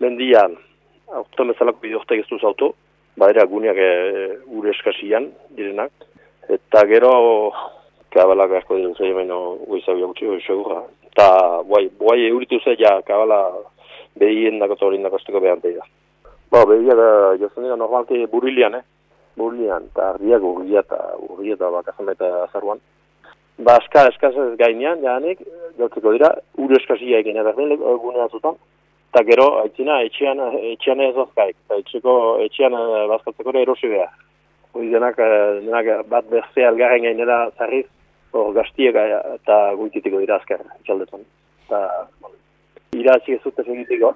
mendian, aurten bezalako bidortek ez duz baira guneak e, ure eskasian direnak, eta gero kabalak asko dira zei hemen goizau gutxi, segura. Eta guai, guai euritu ze ja kabala behien dako eta esteko behan da. Ba, behia da, jozen dira normalki burilian, eh? Burilian, eta ardiak urria eta urria eta bakazan eta azarruan. Ba, eska, eskaz gainean, janik, jotzeko dira, ure eskasia egin edar gune atzutan. Eta gero, aitzina, etxean, etxean ez ozkaik, eta etxeko, etxean eh, bazkatzeko erosi behar. Hoi denak, eh, denak bat berzea algarren gainera zarriz, hor gaztiek eh, eta guititiko dira azkar, itxaldetan. Eta, irazi ez zute egitiko,